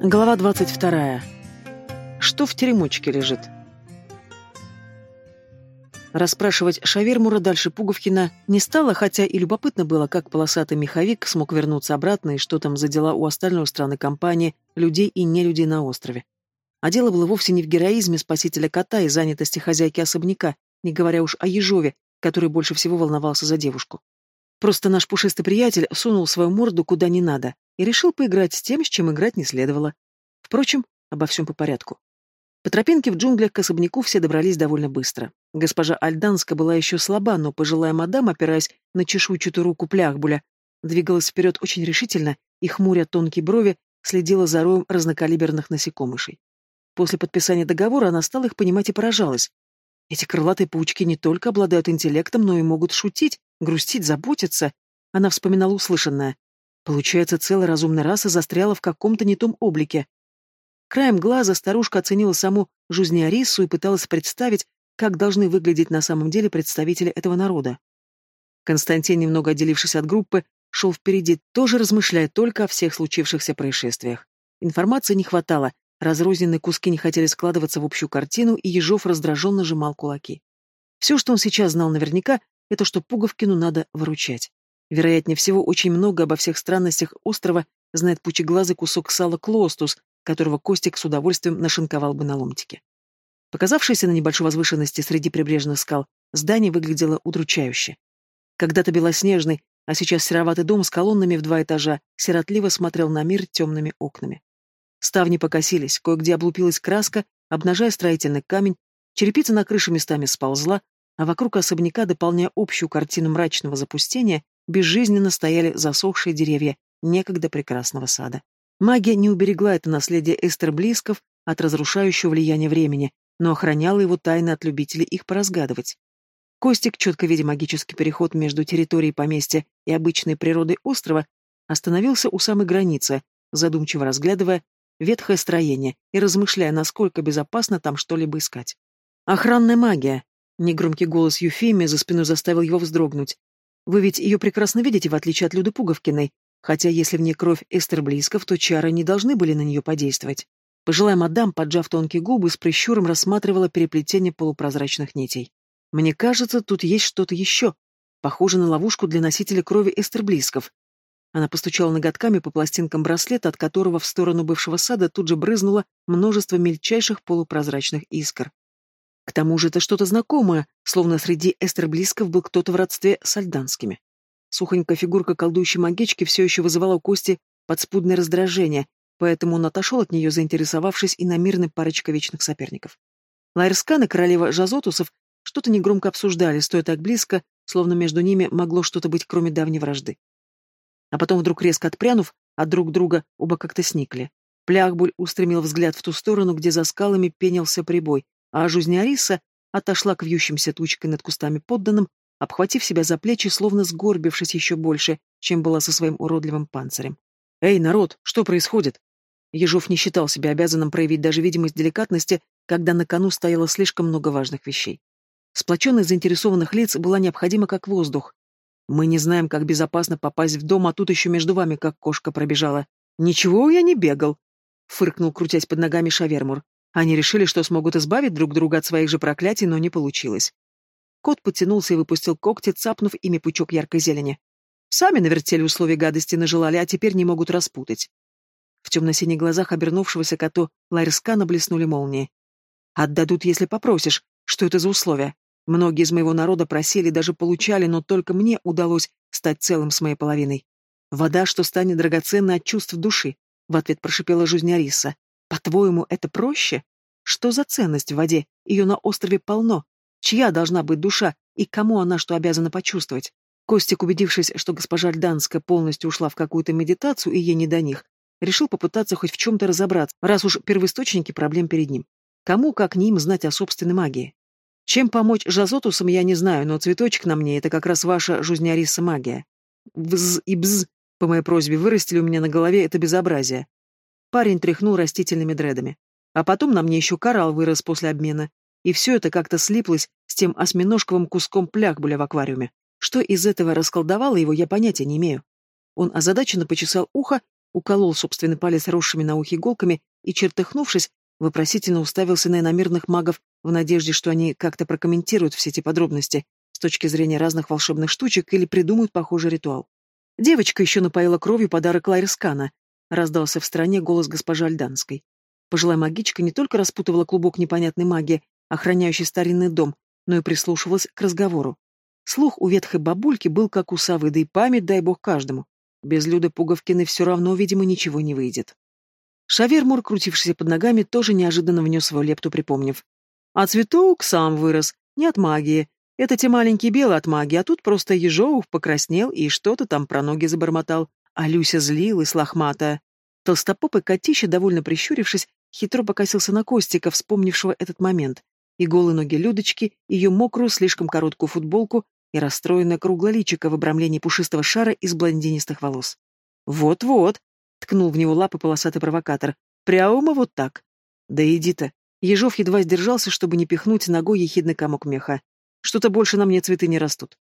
Глава двадцать вторая. Что в теремочке лежит? Расспрашивать Шавермура дальше Пуговкина не стало, хотя и любопытно было, как полосатый меховик смог вернуться обратно и что там за дела у остальной страны компании, людей и нелюдей на острове. А дело было вовсе не в героизме спасителя кота и занятости хозяйки особняка, не говоря уж о Ежове, который больше всего волновался за девушку. Просто наш пушистый приятель сунул свою морду куда не надо и решил поиграть с тем, с чем играть не следовало. Впрочем, обо всем по порядку. По тропинке в джунглях к особняку все добрались довольно быстро. Госпожа Альданска была еще слаба, но пожилая мадам, опираясь на чешуйчатую руку пляхбуля, двигалась вперед очень решительно и, хмуря тонкие брови, следила за роем разнокалиберных насекомышей. После подписания договора она стала их понимать и поражалась. Эти крылатые паучки не только обладают интеллектом, но и могут шутить, грустить, заботиться. Она вспоминала услышанное. Получается, целая разумная раса застряла в каком-то не том облике. Краем глаза старушка оценила саму Жузниарису и пыталась представить, как должны выглядеть на самом деле представители этого народа. Константин, немного отделившись от группы, шел впереди, тоже размышляя только о всех случившихся происшествиях. Информации не хватало, разрозненные куски не хотели складываться в общую картину, и Ежов раздраженно сжимал кулаки. Все, что он сейчас знал наверняка, это что Пуговкину надо выручать. Вероятнее всего, очень много обо всех странностях острова знает пучеглазый кусок сала Клостус, которого Костик с удовольствием нашинковал бы на ломтике. Показавшееся на небольшой возвышенности среди прибрежных скал, здание выглядело удручающе. Когда-то белоснежный, а сейчас сероватый дом с колоннами в два этажа сиротливо смотрел на мир темными окнами. Ставни покосились, кое-где облупилась краска, обнажая строительный камень, черепица на крыше местами сползла, а вокруг особняка, дополняя общую картину мрачного запустения, безжизненно стояли засохшие деревья некогда прекрасного сада. Магия не уберегла это наследие Эстер Близков от разрушающего влияния времени, но охраняла его тайно от любителей их поразгадывать. Костик, четко видя магический переход между территорией поместья и обычной природой острова, остановился у самой границы, задумчиво разглядывая ветхое строение и размышляя, насколько безопасно там что-либо искать. «Охранная магия!» Негромкий голос Юфимии за спиной заставил его вздрогнуть. Вы ведь ее прекрасно видите, в отличие от Люды Пуговкиной, хотя если в ней кровь Эстер Близков, то чары не должны были на нее подействовать. Пожилая мадам, поджав тонкие губы, с прищуром рассматривала переплетение полупрозрачных нитей. «Мне кажется, тут есть что-то еще. Похоже на ловушку для носителя крови Эстер Близков». Она постучала ноготками по пластинкам браслета, от которого в сторону бывшего сада тут же брызнуло множество мельчайших полупрозрачных искр. К тому же это что-то знакомое, словно среди эстерблисков был кто-то в родстве с альданскими. Сухонькая фигурка колдующей магички все еще вызывала у Кости подспудное раздражение, поэтому он отошел от нее, заинтересовавшись иномирной парочкой вечных соперников. Лайрскан и королева Жазотусов что-то негромко обсуждали, стоя так близко, словно между ними могло что-то быть, кроме давней вражды. А потом, вдруг резко отпрянув, от друг друга оба как-то сникли. Пляхбуль устремил взгляд в ту сторону, где за скалами пенился прибой, а Жузняриса отошла к вьющимся тучкой над кустами подданным, обхватив себя за плечи, словно сгорбившись еще больше, чем была со своим уродливым панцирем. «Эй, народ, что происходит?» Ежов не считал себя обязанным проявить даже видимость деликатности, когда на кону стояло слишком много важных вещей. Сплоченность заинтересованных лиц была необходима как воздух. «Мы не знаем, как безопасно попасть в дом, а тут еще между вами как кошка пробежала. Ничего я не бегал», — фыркнул, крутясь под ногами Шавермур. Они решили, что смогут избавить друг друга от своих же проклятий, но не получилось. Кот потянулся и выпустил когти, цапнув ими пучок яркой зелени. Сами навертели условия гадости нажелали, а теперь не могут распутать. В темно-синих глазах обернувшегося коту Ларискана блеснули молнии. «Отдадут, если попросишь. Что это за условия? Многие из моего народа просили, даже получали, но только мне удалось стать целым с моей половиной. Вода, что станет драгоценной от чувств души», — в ответ прошипела Жузняриса. По-твоему, это проще? Что за ценность в воде? Ее на острове полно. Чья должна быть душа и кому она что обязана почувствовать? Костик, убедившись, что госпожа Льданская полностью ушла в какую-то медитацию и ей не до них, решил попытаться хоть в чем-то разобраться, раз уж первоисточники проблем перед ним. Кому, как не им, знать о собственной магии? Чем помочь Жазотусам, я не знаю, но цветочек на мне — это как раз ваша жузняриса магия. Вз и бз, по моей просьбе, вырастили у меня на голове это безобразие. Парень тряхнул растительными дредами. А потом на мне еще коралл вырос после обмена. И все это как-то слиплось с тем осьминожковым куском пляхбуля в аквариуме. Что из этого расколдовало его, я понятия не имею. Он озадаченно почесал ухо, уколол собственный палец росшими на ухе иголками и, чертыхнувшись, вопросительно уставился на иномерных магов в надежде, что они как-то прокомментируют все эти подробности с точки зрения разных волшебных штучек или придумают похожий ритуал. Девочка еще напоила кровью подарок Лайрскана, раздался в стороне голос госпожи Альданской. Пожилая магичка не только распутывала клубок непонятной магии, охраняющей старинный дом, но и прислушивалась к разговору. Слух у ветхой бабульки был как у совы, да и память, дай бог каждому. Без Люды Пуговкиной все равно, видимо, ничего не выйдет. Шавермур, крутившийся под ногами, тоже неожиданно внес свою лепту, припомнив. А цветок сам вырос, не от магии. Это те маленькие белые от магии, а тут просто ежовых покраснел и что-то там про ноги забормотал. А Люся злилась лохматая. Толстопопый котище, довольно прищурившись, хитро покосился на Костика, вспомнившего этот момент. И голые ноги Людочки, ее мокрую, слишком короткую футболку и расстроенное круглое личико в обрамлении пушистого шара из блондинистых волос. «Вот-вот», — ткнул в него лапы полосатый провокатор, — «прямо вот так». «Да иди-то». Ежов едва сдержался, чтобы не пихнуть ногой ехидный комок меха. «Что-то больше на мне цветы не растут».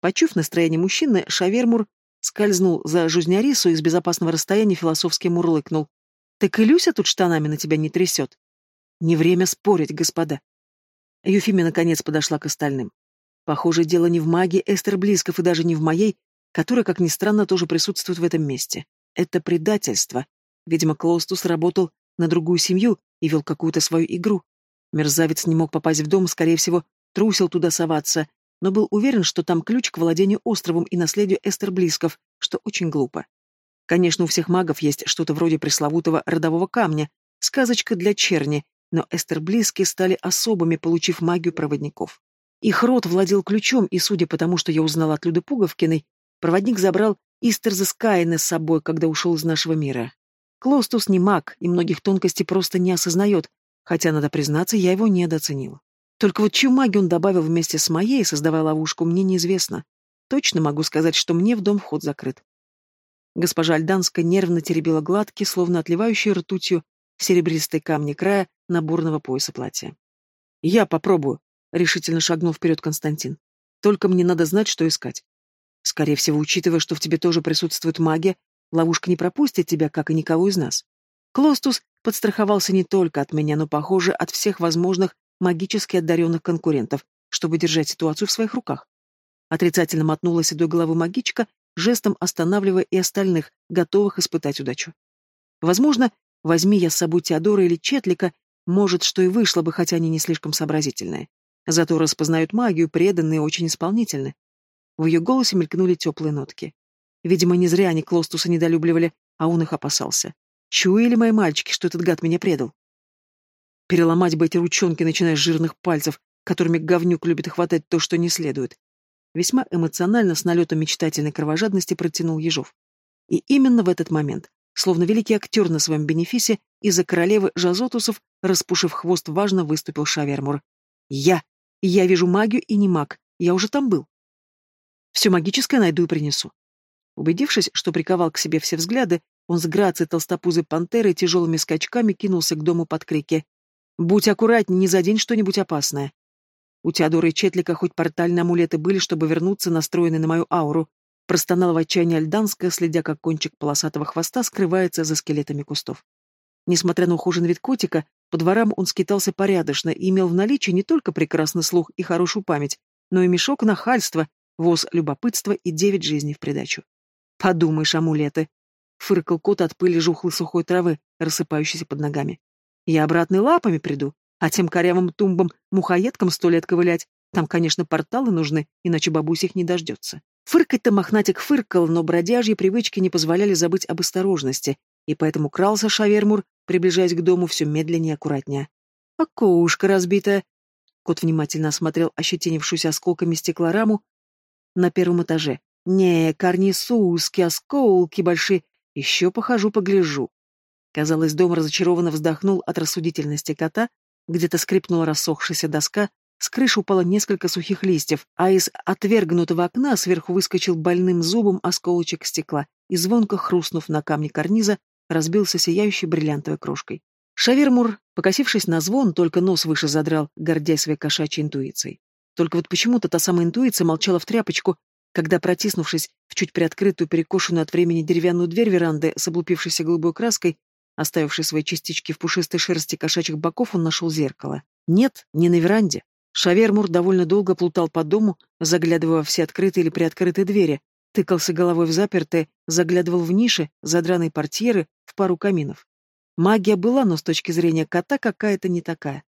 Почув настроение мужчины, Шавермур скользнул за Жузнярису и с безопасного расстояния философски мурлыкнул. «Так и Люся тут штанами на тебя не трясет». «Не время спорить, господа». Юфимия наконец подошла к остальным. Похоже, дело не в магии Эстер Близков и даже не в моей, которая, как ни странно, тоже присутствует в этом месте. Это предательство. Видимо, Клоустус работал на другую семью и вел какую-то свою игру. Мерзавец не мог попасть в дом, скорее всего, трусил туда соваться, но был уверен, что там ключ к владению островом и наследию Эстер Близков, что очень глупо. Конечно, у всех магов есть что-то вроде пресловутого родового камня, сказочка для черни, но Эстер Близкие стали особыми, получив магию проводников. Их род владел ключом, и, судя по тому, что я узнала от Люды Пуговкиной, проводник забрал Истерза Скайна с собой, когда ушел из нашего мира. Клостус не маг, и многих тонкостей просто не осознает, хотя, надо признаться, я его недооценила. Только вот чью магию он добавил вместе с моей, создавая ловушку, мне неизвестно. Точно могу сказать, что мне в дом вход закрыт. Госпожа Альданская нервно теребила гладкий, словно отливающий ртутью, серебристые камни края наборного пояса платья. «Я попробую», — решительно шагнул вперед Константин. «Только мне надо знать, что искать. Скорее всего, учитывая, что в тебе тоже присутствует магия, ловушка не пропустит тебя, как и никого из нас. Клостус подстраховался не только от меня, но, похоже, от всех возможных магически одаренных конкурентов, чтобы держать ситуацию в своих руках. Отрицательно мотнула седой головы магичка, жестом останавливая и остальных, готовых испытать удачу. Возможно, возьми я с собой Теодора или Четлика, может, что и вышло бы, хотя они не слишком сообразительные. Зато распознают магию, преданные и очень исполнительны. В ее голосе мелькнули теплые нотки. Видимо, не зря они Клостуса недолюбливали, а он их опасался. Чуяли мои мальчики, что этот гад меня предал? Переломать бы эти ручонки, начиная с жирных пальцев, которыми говнюк любит хватать то, что не следует. Весьма эмоционально, с налетом мечтательной кровожадности протянул Ежов. И именно в этот момент, словно великий актер на своем бенефисе, из-за королевы Жазотусов, распушив хвост, важно выступил Шавермур. «Я! Я вижу магию и не маг. Я уже там был. Все магическое найду и принесу. Убедившись, что приковал к себе все взгляды, он с грацией толстопузой пантеры тяжелыми скачками кинулся к дому под крики. «Будь аккуратней, не задень что-нибудь опасное». У Теодора и Четлика хоть портальные амулеты были, чтобы вернуться, настроенные на мою ауру, простонала в отчаянии Альданская, следя, как кончик полосатого хвоста скрывается за скелетами кустов. Несмотря на ухоженный вид котика, по дворам он скитался порядочно и имел в наличии не только прекрасный слух и хорошую память, но и мешок нахальства, воз любопытства и девять жизней в придачу. «Подумаешь, амулеты!» — фыркал кот от пыли жухлой сухой травы, рассыпающейся под ногами. «Я обратно лапами приду, а тем корявым тумбам-мухоедкам сто лет ковылять. Там, конечно, порталы нужны, иначе бабусь их не дождется». Фыркать-то мохнатик фыркал, но бродяжьи привычки не позволяли забыть об осторожности, и поэтому крался Шавермур, приближаясь к дому все медленнее и аккуратнее. «Окошко разбитое!» Кот внимательно осмотрел ощетинившуюся осколками стекла раму на первом этаже. «Не, карнисуски, осколки большие. Еще похожу, погляжу». Казалось, дом разочарованно вздохнул от рассудительности кота, где-то скрипнула рассохшаяся доска, с крыши упало несколько сухих листьев, а из отвергнутого окна сверху выскочил больным зубом осколочек стекла и, звонко хрустнув на камне карниза, разбился сияющей бриллиантовой крошкой. Шавермур, покосившись на звон, только нос выше задрал, гордясь своей кошачьей интуицией. Только вот почему-то та самая интуиция молчала в тряпочку, Когда, протиснувшись в чуть приоткрытую, перекошенную от времени деревянную дверь веранды с облупившейся голубой краской, оставившей свои частички в пушистой шерсти кошачьих боков, он нашел зеркало. Нет, не на веранде. Шавермур довольно долго плутал по дому, заглядывая во все открытые или приоткрытые двери, тыкался головой в запертые, заглядывал в ниши, задраные портьеры, в пару каминов. Магия была, но с точки зрения кота какая-то не такая.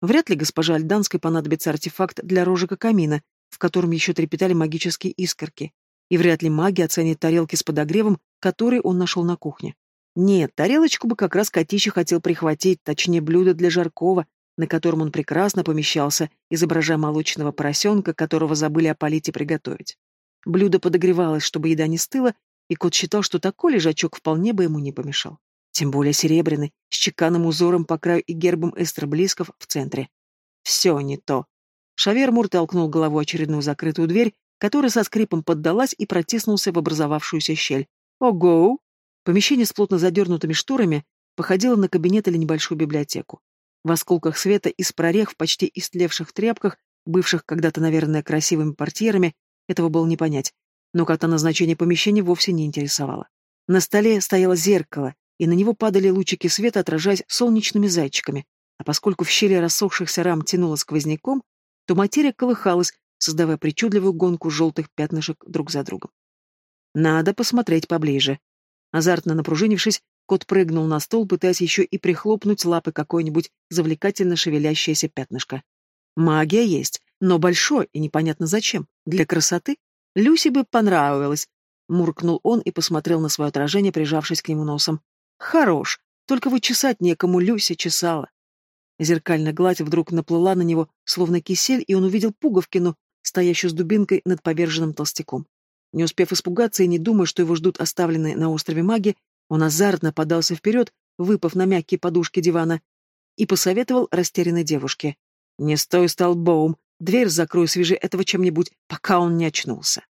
Вряд ли госпоже Альданской понадобится артефакт для рожика камина, в котором еще трепетали магические искорки. И вряд ли маги оценит тарелки с подогревом, которые он нашел на кухне. Нет, тарелочку бы как раз котище хотел прихватить, точнее блюдо для жаркого, на котором он прекрасно помещался, изображая молочного поросенка, которого забыли опалить и приготовить. Блюдо подогревалось, чтобы еда не стыла, и кот считал, что такой лежачок вполне бы ему не помешал. Тем более серебряный, с чеканным узором по краю и гербом эстроблисков в центре. Все не то. Шавермур толкнул головой очередную закрытую дверь, которая со скрипом поддалась и протиснулся в образовавшуюся щель. Ого! Помещение с плотно задернутыми шторами походило на кабинет или небольшую библиотеку. В осколках света из прорех в почти истлевших тряпках, бывших когда-то, наверное, красивыми портьерами, этого было не понять, но кота назначение помещения вовсе не интересовало. На столе стояло зеркало, и на него падали лучики света, отражаясь солнечными зайчиками, а поскольку в щели рассохшихся рам тянуло сквозняком, то материя колыхалась, создавая причудливую гонку желтых пятнышек друг за другом. Надо посмотреть поближе. Азартно напружинившись, кот прыгнул на стол, пытаясь еще и прихлопнуть лапы какое-нибудь завлекательно шевелящееся пятнышко. Магия есть, но большой и непонятно зачем. Для красоты? Люси бы понравилось. Муркнул он и посмотрел на свое отражение, прижавшись к нему носом. Хорош, только вы чесать некому, Люся чесала. Зеркальная гладь вдруг наплыла на него, словно кисель, и он увидел Пуговкину, стоящую с дубинкой над поверженным толстяком. Не успев испугаться и не думая, что его ждут оставленные на острове маги, он азартно подался вперед, выпав на мягкие подушки дивана, и посоветовал растерянной девушке. «Не стой столбом, дверь закрой, свяжи этого чем-нибудь, пока он не очнулся».